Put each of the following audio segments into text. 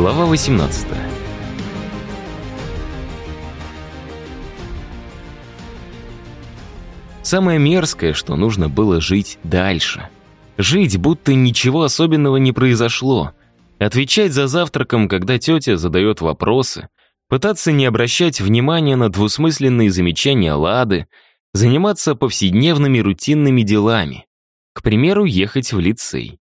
Глава 18 Самое мерзкое, что нужно было жить дальше. Жить, будто ничего особенного не произошло. Отвечать за завтраком, когда тетя задает вопросы. Пытаться не обращать внимания на двусмысленные замечания Лады. Заниматься повседневными рутинными делами. К примеру, ехать в лицей.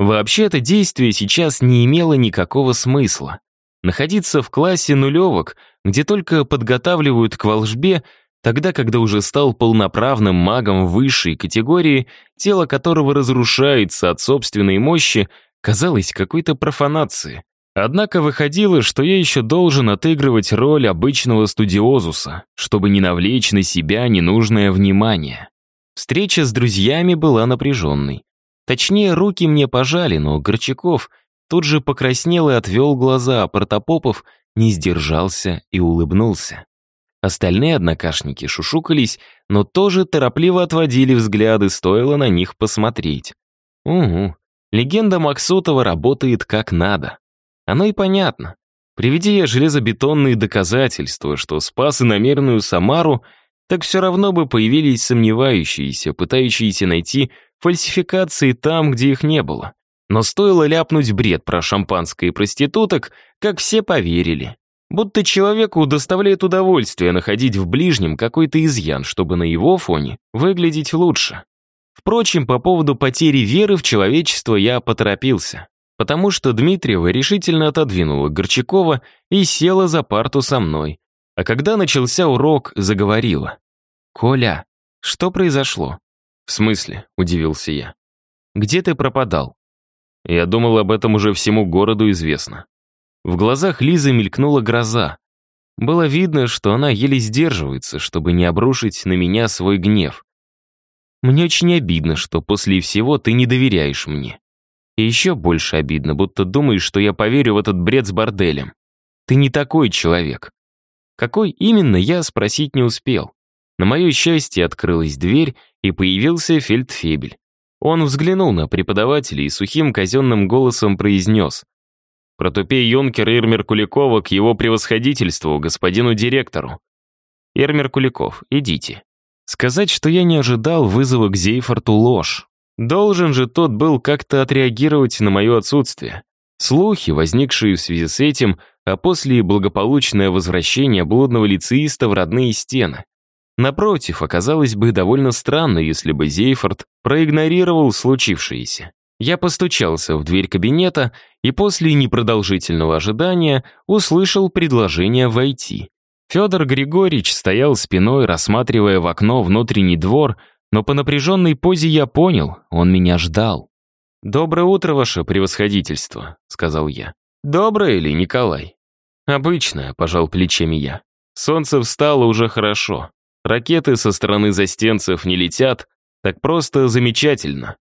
Вообще это действие сейчас не имело никакого смысла. Находиться в классе нулевок, где только подготавливают к волжбе, тогда, когда уже стал полноправным магом высшей категории, тело которого разрушается от собственной мощи, казалось какой-то профанацией. Однако выходило, что я еще должен отыгрывать роль обычного студиозуса, чтобы не навлечь на себя ненужное внимание. Встреча с друзьями была напряженной. Точнее, руки мне пожали, но Горчаков тут же покраснел и отвел глаза, а Протопопов не сдержался и улыбнулся. Остальные однокашники шушукались, но тоже торопливо отводили взгляды, стоило на них посмотреть. Угу, легенда Максутова работает как надо. Оно и понятно. Приведи я железобетонные доказательства, что спас иномерную Самару, так все равно бы появились сомневающиеся, пытающиеся найти фальсификации там, где их не было. Но стоило ляпнуть бред про шампанское и проституток, как все поверили. Будто человеку доставляет удовольствие находить в ближнем какой-то изъян, чтобы на его фоне выглядеть лучше. Впрочем, по поводу потери веры в человечество я поторопился, потому что Дмитриева решительно отодвинула Горчакова и села за парту со мной. А когда начался урок, заговорила. «Коля, что произошло?» «В смысле?» — удивился я. «Где ты пропадал?» Я думал, об этом уже всему городу известно. В глазах Лизы мелькнула гроза. Было видно, что она еле сдерживается, чтобы не обрушить на меня свой гнев. Мне очень обидно, что после всего ты не доверяешь мне. И еще больше обидно, будто думаешь, что я поверю в этот бред с борделем. Ты не такой человек. Какой именно, я спросить не успел. На мое счастье открылась дверь, и появился фельдфебель. Он взглянул на преподавателя и сухим казенным голосом произнес Протупей юнкер Ирмер Куликова к его превосходительству, господину директору. Ирмер Куликов, идите. Сказать, что я не ожидал вызова к Зейфорту ложь. Должен же тот был как-то отреагировать на мое отсутствие. Слухи, возникшие в связи с этим, а после благополучное возвращение блудного лицеиста в родные стены. Напротив, оказалось бы довольно странно, если бы Зейфорд проигнорировал случившееся. Я постучался в дверь кабинета и после непродолжительного ожидания услышал предложение войти. Федор Григорьевич стоял спиной, рассматривая в окно внутренний двор, но по напряженной позе я понял, он меня ждал. «Доброе утро, ваше превосходительство», — сказал я. «Доброе ли, Николай?» «Обычное», — пожал плечами я. «Солнце встало уже хорошо. Ракеты со стороны застенцев не летят. Так просто замечательно.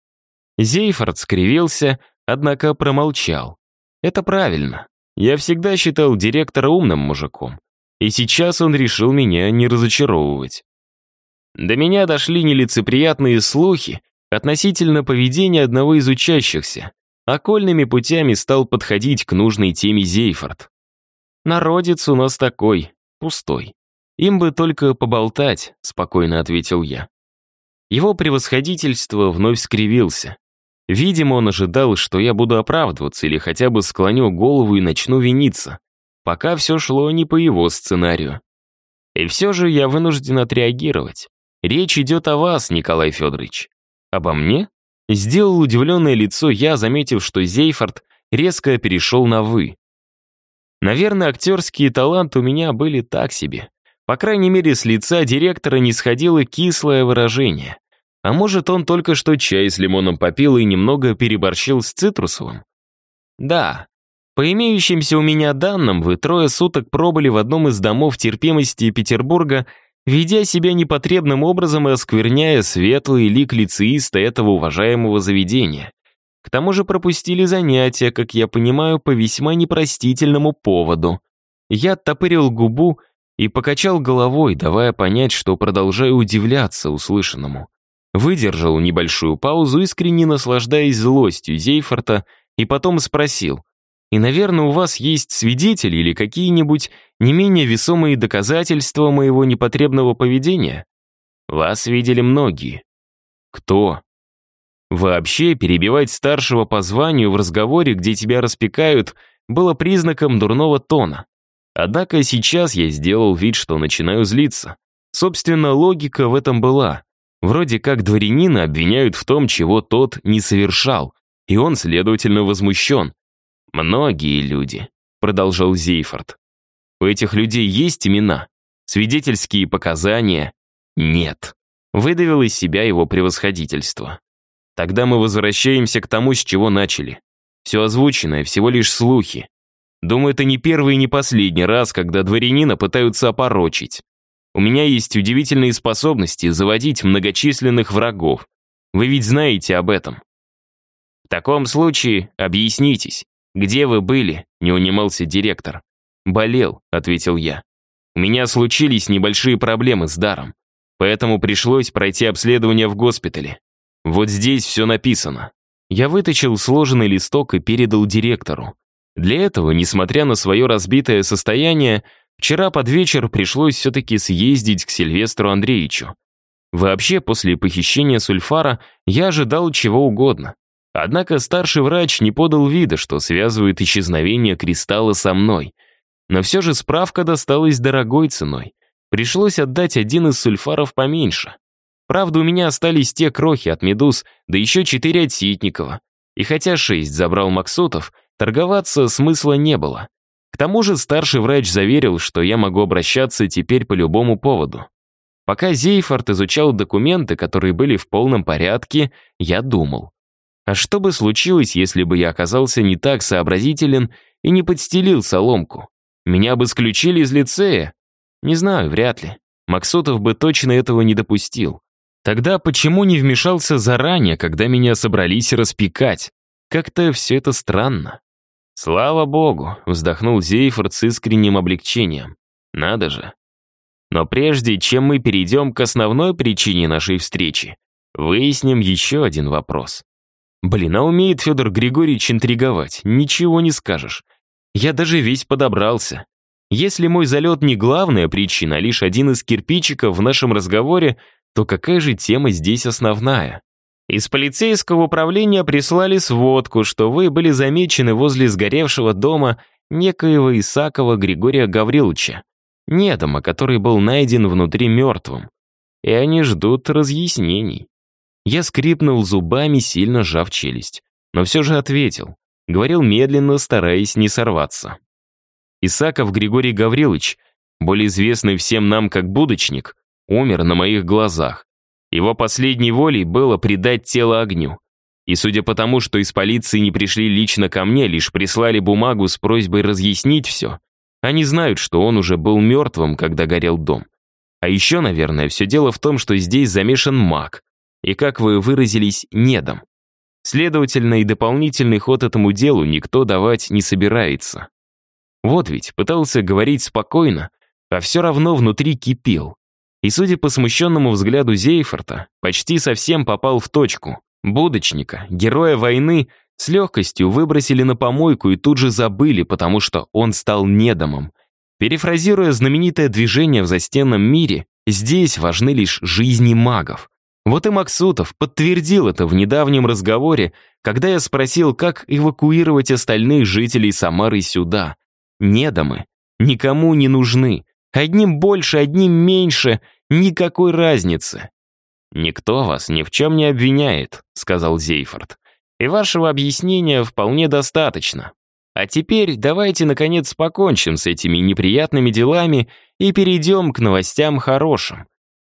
Зейфорд скривился, однако промолчал. Это правильно. Я всегда считал директора умным мужиком. И сейчас он решил меня не разочаровывать. До меня дошли нелицеприятные слухи относительно поведения одного из учащихся. Окольными путями стал подходить к нужной теме Зейфорд. Народец у нас такой, пустой. Им бы только поболтать, спокойно ответил я. Его превосходительство вновь скривился. Видимо, он ожидал, что я буду оправдываться или хотя бы склоню голову и начну виниться. Пока все шло не по его сценарию. И все же я вынужден отреагировать. Речь идет о вас, Николай Федорович. Обо мне? Сделал удивленное лицо я, заметив, что Зейфорд резко перешел на «вы». Наверное, актерские таланты у меня были так себе. По крайней мере, с лица директора не сходило кислое выражение. А может, он только что чай с лимоном попил и немного переборщил с цитрусовым? Да. По имеющимся у меня данным, вы трое суток пробыли в одном из домов терпимости Петербурга, ведя себя непотребным образом и оскверняя светлый лик лицеиста этого уважаемого заведения. К тому же пропустили занятия, как я понимаю, по весьма непростительному поводу. Я оттопырил губу и покачал головой, давая понять, что продолжаю удивляться услышанному. Выдержал небольшую паузу, искренне наслаждаясь злостью Зейфорта, и потом спросил. И, наверное, у вас есть свидетели или какие-нибудь не менее весомые доказательства моего непотребного поведения? Вас видели многие. Кто? Вообще, перебивать старшего по званию в разговоре, где тебя распекают, было признаком дурного тона. Однако сейчас я сделал вид, что начинаю злиться. Собственно, логика в этом была. Вроде как дворянина обвиняют в том, чего тот не совершал, и он, следовательно, возмущен. «Многие люди», — продолжал Зейфорд. «У этих людей есть имена? Свидетельские показания?» «Нет», — выдавил из себя его превосходительство. «Тогда мы возвращаемся к тому, с чего начали. Все озвученное, всего лишь слухи. Думаю, это не первый и не последний раз, когда дворянина пытаются опорочить. У меня есть удивительные способности заводить многочисленных врагов. Вы ведь знаете об этом. В таком случае объяснитесь, «Где вы были?» — не унимался директор. «Болел», — ответил я. «У меня случились небольшие проблемы с даром, поэтому пришлось пройти обследование в госпитале. Вот здесь все написано». Я вытащил сложенный листок и передал директору. Для этого, несмотря на свое разбитое состояние, вчера под вечер пришлось все-таки съездить к Сильвестру Андреевичу. Вообще, после похищения Сульфара я ожидал чего угодно. Однако старший врач не подал вида, что связывает исчезновение кристалла со мной. Но все же справка досталась дорогой ценой. Пришлось отдать один из сульфаров поменьше. Правда, у меня остались те крохи от медуз, да еще четыре от Ситникова. И хотя шесть забрал Максутов, торговаться смысла не было. К тому же старший врач заверил, что я могу обращаться теперь по любому поводу. Пока Зейфорд изучал документы, которые были в полном порядке, я думал. А что бы случилось, если бы я оказался не так сообразителен и не подстелил соломку? Меня бы исключили из лицея? Не знаю, вряд ли. Максутов бы точно этого не допустил. Тогда почему не вмешался заранее, когда меня собрались распекать? Как-то все это странно. «Слава богу», — вздохнул Зейфорд с искренним облегчением. «Надо же». Но прежде, чем мы перейдем к основной причине нашей встречи, выясним еще один вопрос. Блин, а умеет Федор Григорьевич интриговать, ничего не скажешь. Я даже весь подобрался. Если мой залет не главная причина, а лишь один из кирпичиков в нашем разговоре, то какая же тема здесь основная? Из полицейского управления прислали сводку, что вы были замечены возле сгоревшего дома некоего Исакова Григория Гавриловича, недома, который был найден внутри мертвым. И они ждут разъяснений. Я скрипнул зубами, сильно сжав челюсть. Но все же ответил. Говорил медленно, стараясь не сорваться. Исаков Григорий Гаврилович, более известный всем нам как будочник, умер на моих глазах. Его последней волей было предать тело огню. И судя по тому, что из полиции не пришли лично ко мне, лишь прислали бумагу с просьбой разъяснить все, они знают, что он уже был мертвым, когда горел дом. А еще, наверное, все дело в том, что здесь замешан маг, и, как вы выразились, недом. Следовательно, и дополнительный ход этому делу никто давать не собирается. Вот ведь, пытался говорить спокойно, а все равно внутри кипел. И, судя по смущенному взгляду Зейфорта, почти совсем попал в точку. Будочника, героя войны, с легкостью выбросили на помойку и тут же забыли, потому что он стал недомом. Перефразируя знаменитое движение в застенном мире, здесь важны лишь жизни магов. Вот и Максутов подтвердил это в недавнем разговоре, когда я спросил, как эвакуировать остальных жителей Самары сюда. Недомы никому не нужны. Одним больше, одним меньше, никакой разницы. «Никто вас ни в чем не обвиняет», — сказал Зейфорд. «И вашего объяснения вполне достаточно. А теперь давайте, наконец, покончим с этими неприятными делами и перейдем к новостям хорошим.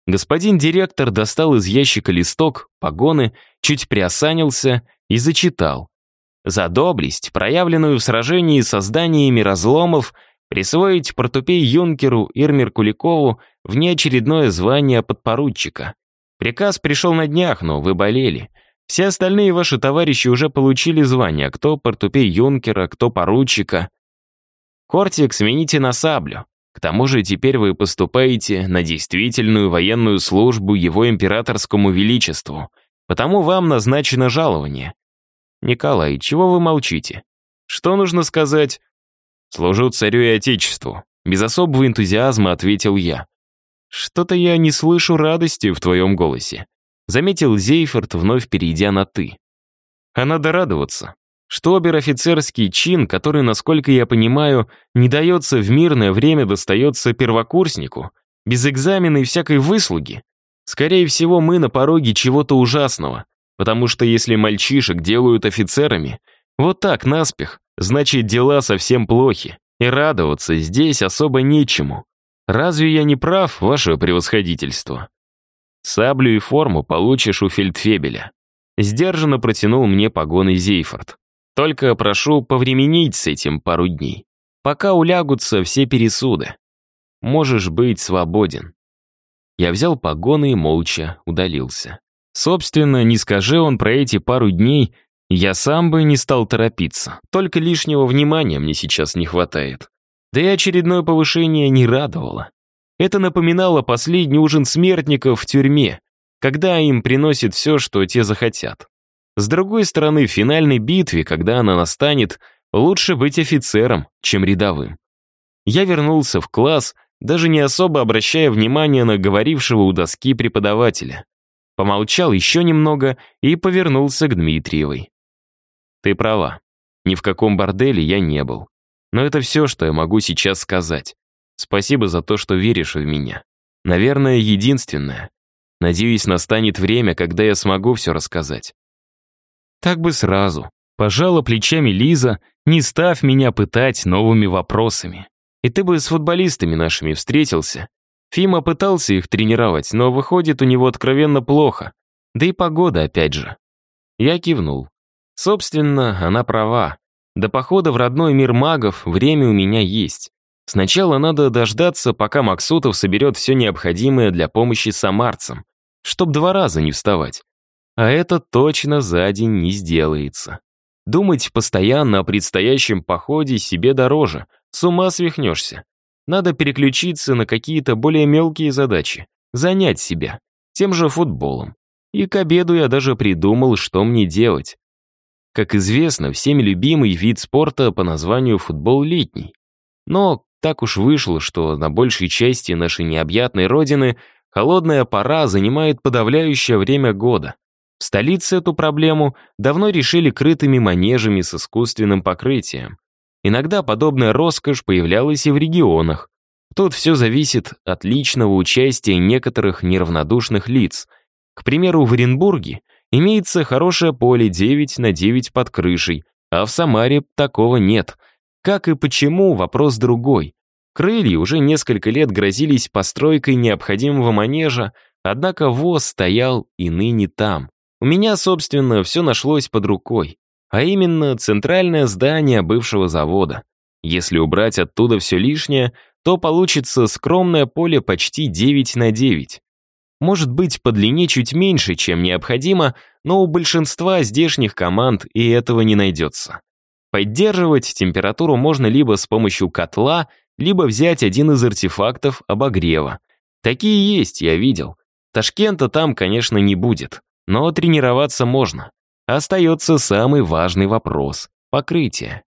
Господин директор достал из ящика листок, погоны, чуть приосанился и зачитал. За доблесть, проявленную в сражении с созданиями разломов, присвоить портупей юнкеру Ирмер Куликову внеочередное звание подпоручика. Приказ пришел на днях, но вы болели. Все остальные ваши товарищи уже получили звания, кто портупей юнкера, кто поручика. Кортик смените на саблю. К тому же теперь вы поступаете на действительную военную службу его императорскому величеству, потому вам назначено жалование. Николай, чего вы молчите? Что нужно сказать? Служу царю и отечеству. Без особого энтузиазма ответил я. Что-то я не слышу радости в твоем голосе. Заметил Зейфорд, вновь перейдя на «ты». А надо радоваться, что обер-офицерский чин, который, насколько я понимаю, не дается в мирное время, достается первокурснику, без экзамена и всякой выслуги. Скорее всего, мы на пороге чего-то ужасного, потому что если мальчишек делают офицерами, вот так, наспех, значит, дела совсем плохи, и радоваться здесь особо нечему. Разве я не прав, ваше превосходительство? Саблю и форму получишь у фельдфебеля. Сдержанно протянул мне погоны Зейфорд. Только прошу повременить с этим пару дней, пока улягутся все пересуды. Можешь быть свободен. Я взял погоны и молча удалился. Собственно, не скажи он про эти пару дней, я сам бы не стал торопиться. Только лишнего внимания мне сейчас не хватает. Да и очередное повышение не радовало. Это напоминало последний ужин смертников в тюрьме, когда им приносят все, что те захотят. С другой стороны, в финальной битве, когда она настанет, лучше быть офицером, чем рядовым. Я вернулся в класс, даже не особо обращая внимания на говорившего у доски преподавателя. Помолчал еще немного и повернулся к Дмитриевой. «Ты права. Ни в каком борделе я не был. Но это все, что я могу сейчас сказать. Спасибо за то, что веришь в меня. Наверное, единственное. Надеюсь, настанет время, когда я смогу все рассказать. Так бы сразу. Пожала плечами Лиза, не ставь меня пытать новыми вопросами. И ты бы с футболистами нашими встретился. Фима пытался их тренировать, но выходит у него откровенно плохо. Да и погода опять же. Я кивнул. Собственно, она права. До похода в родной мир магов время у меня есть. Сначала надо дождаться, пока Максутов соберет все необходимое для помощи самарцам, чтоб два раза не вставать. А это точно за день не сделается. Думать постоянно о предстоящем походе себе дороже, с ума свихнешься. Надо переключиться на какие-то более мелкие задачи, занять себя, тем же футболом. И к обеду я даже придумал, что мне делать. Как известно, всеми любимый вид спорта по названию футбол летний. Но так уж вышло, что на большей части нашей необъятной родины холодная пора занимает подавляющее время года. В столице эту проблему давно решили крытыми манежами с искусственным покрытием. Иногда подобная роскошь появлялась и в регионах. Тут все зависит от личного участия некоторых неравнодушных лиц. К примеру, в Оренбурге имеется хорошее поле 9 на 9 под крышей, а в Самаре такого нет. Как и почему, вопрос другой. Крылья уже несколько лет грозились постройкой необходимого манежа, однако ВОЗ стоял и ныне там. У меня, собственно, все нашлось под рукой, а именно центральное здание бывшего завода. Если убрать оттуда все лишнее, то получится скромное поле почти 9 на 9. Может быть, по длине чуть меньше, чем необходимо, но у большинства здешних команд и этого не найдется. Поддерживать температуру можно либо с помощью котла, либо взять один из артефактов обогрева. Такие есть, я видел. Ташкента там, конечно, не будет. Но тренироваться можно. Остается самый важный вопрос — покрытие.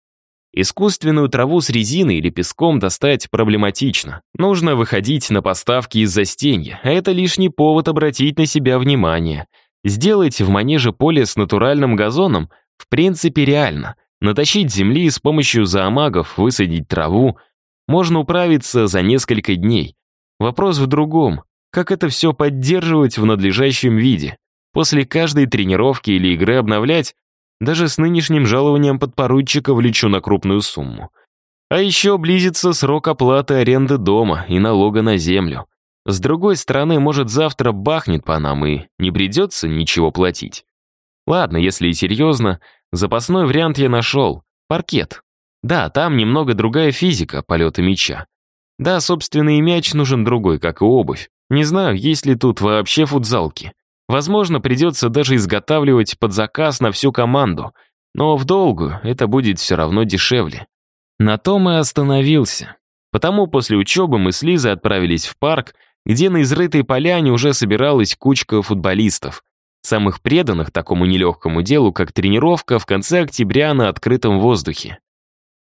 Искусственную траву с резиной или песком достать проблематично. Нужно выходить на поставки из застенья, а это лишний повод обратить на себя внимание. Сделать в манеже поле с натуральным газоном в принципе реально. Натащить земли и с помощью зоомагов высадить траву можно управиться за несколько дней. Вопрос в другом, как это все поддерживать в надлежащем виде. После каждой тренировки или игры обновлять, даже с нынешним жалованием подпоручика влечу на крупную сумму. А еще близится срок оплаты аренды дома и налога на землю. С другой стороны, может, завтра бахнет по нам и не придется ничего платить. Ладно, если и серьезно, запасной вариант я нашел. Паркет. Да, там немного другая физика полета мяча. Да, собственно, и мяч нужен другой, как и обувь. Не знаю, есть ли тут вообще футзалки. Возможно, придется даже изготавливать под заказ на всю команду, но в долгую это будет все равно дешевле. На том и остановился. Потому после учебы мы с Лизой отправились в парк, где на изрытой поляне уже собиралась кучка футболистов, самых преданных такому нелегкому делу, как тренировка в конце октября на открытом воздухе.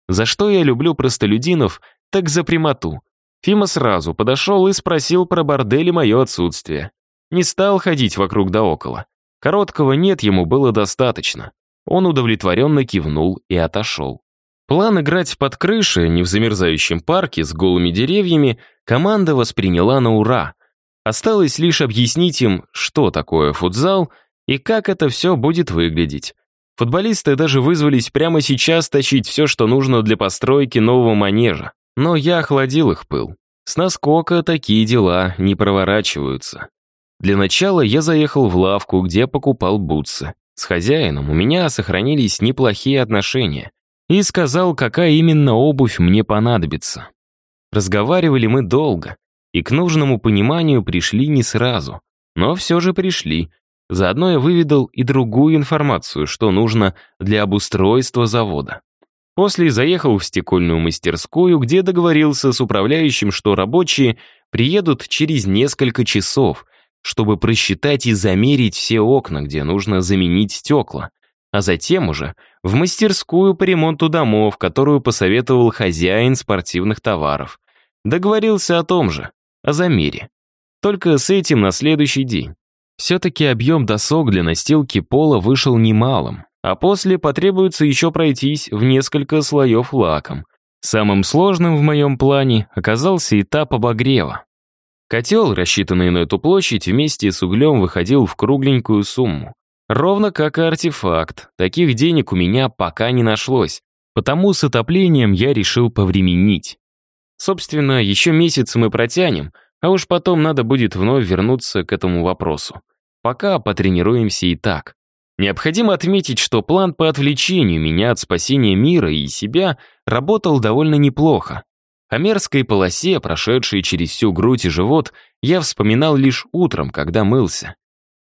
За что я люблю простолюдинов, так за прямоту. Фима сразу подошел и спросил про бордель и мое отсутствие. Не стал ходить вокруг да около. Короткого «нет» ему было достаточно. Он удовлетворенно кивнул и отошел. План играть под крышей, не в замерзающем парке с голыми деревьями, команда восприняла на ура. Осталось лишь объяснить им, что такое футзал и как это все будет выглядеть. Футболисты даже вызвались прямо сейчас тащить все, что нужно для постройки нового манежа. Но я охладил их пыл. С наскока такие дела не проворачиваются. Для начала я заехал в лавку, где покупал бутсы. С хозяином у меня сохранились неплохие отношения. И сказал, какая именно обувь мне понадобится. Разговаривали мы долго, и к нужному пониманию пришли не сразу. Но все же пришли. Заодно я выведал и другую информацию, что нужно для обустройства завода. После заехал в стекольную мастерскую, где договорился с управляющим, что рабочие приедут через несколько часов, чтобы просчитать и замерить все окна, где нужно заменить стекла. А затем уже в мастерскую по ремонту домов, которую посоветовал хозяин спортивных товаров. Договорился о том же, о замере. Только с этим на следующий день. Все-таки объем досок для настилки пола вышел немалым а после потребуется еще пройтись в несколько слоев лаком. Самым сложным в моем плане оказался этап обогрева. Котел, рассчитанный на эту площадь, вместе с углем выходил в кругленькую сумму. Ровно как и артефакт, таких денег у меня пока не нашлось, потому с отоплением я решил повременить. Собственно, еще месяц мы протянем, а уж потом надо будет вновь вернуться к этому вопросу. Пока потренируемся и так. Необходимо отметить, что план по отвлечению меня от спасения мира и себя работал довольно неплохо. О мерзкой полосе, прошедшей через всю грудь и живот, я вспоминал лишь утром, когда мылся.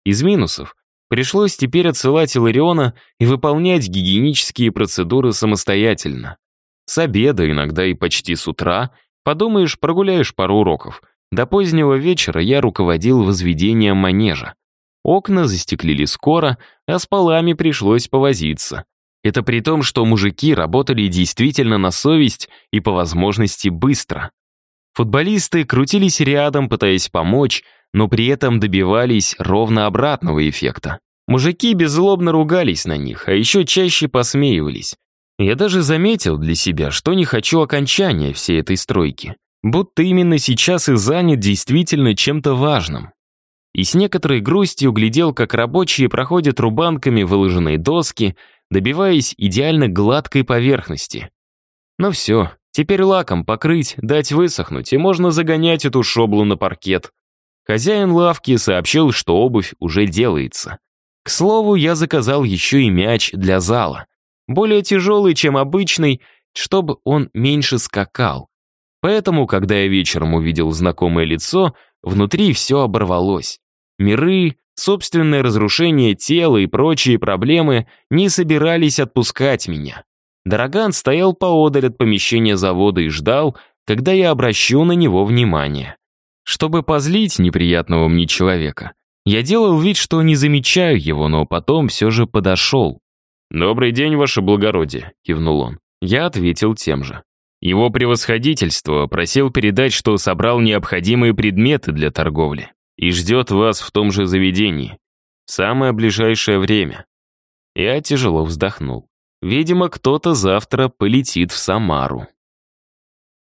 Из минусов пришлось теперь отсылать Илариона и выполнять гигиенические процедуры самостоятельно. С обеда, иногда и почти с утра, подумаешь, прогуляешь пару уроков. До позднего вечера я руководил возведением манежа. Окна застеклили скоро, а с полами пришлось повозиться. Это при том, что мужики работали действительно на совесть и по возможности быстро. Футболисты крутились рядом, пытаясь помочь, но при этом добивались ровно обратного эффекта. Мужики беззлобно ругались на них, а еще чаще посмеивались. Я даже заметил для себя, что не хочу окончания всей этой стройки. Будто именно сейчас и занят действительно чем-то важным и с некоторой грустью глядел, как рабочие проходят рубанками выложенные доски, добиваясь идеально гладкой поверхности. Ну все, теперь лаком покрыть, дать высохнуть, и можно загонять эту шоблу на паркет. Хозяин лавки сообщил, что обувь уже делается. К слову, я заказал еще и мяч для зала. Более тяжелый, чем обычный, чтобы он меньше скакал. Поэтому, когда я вечером увидел знакомое лицо, внутри все оборвалось. Миры, собственное разрушение тела и прочие проблемы не собирались отпускать меня. Дороган стоял поодаль от помещения завода и ждал, когда я обращу на него внимание. Чтобы позлить неприятного мне человека, я делал вид, что не замечаю его, но потом все же подошел. «Добрый день, ваше благородие», — кивнул он. Я ответил тем же. Его превосходительство просил передать, что собрал необходимые предметы для торговли и ждет вас в том же заведении. Самое ближайшее время. Я тяжело вздохнул. Видимо, кто-то завтра полетит в Самару.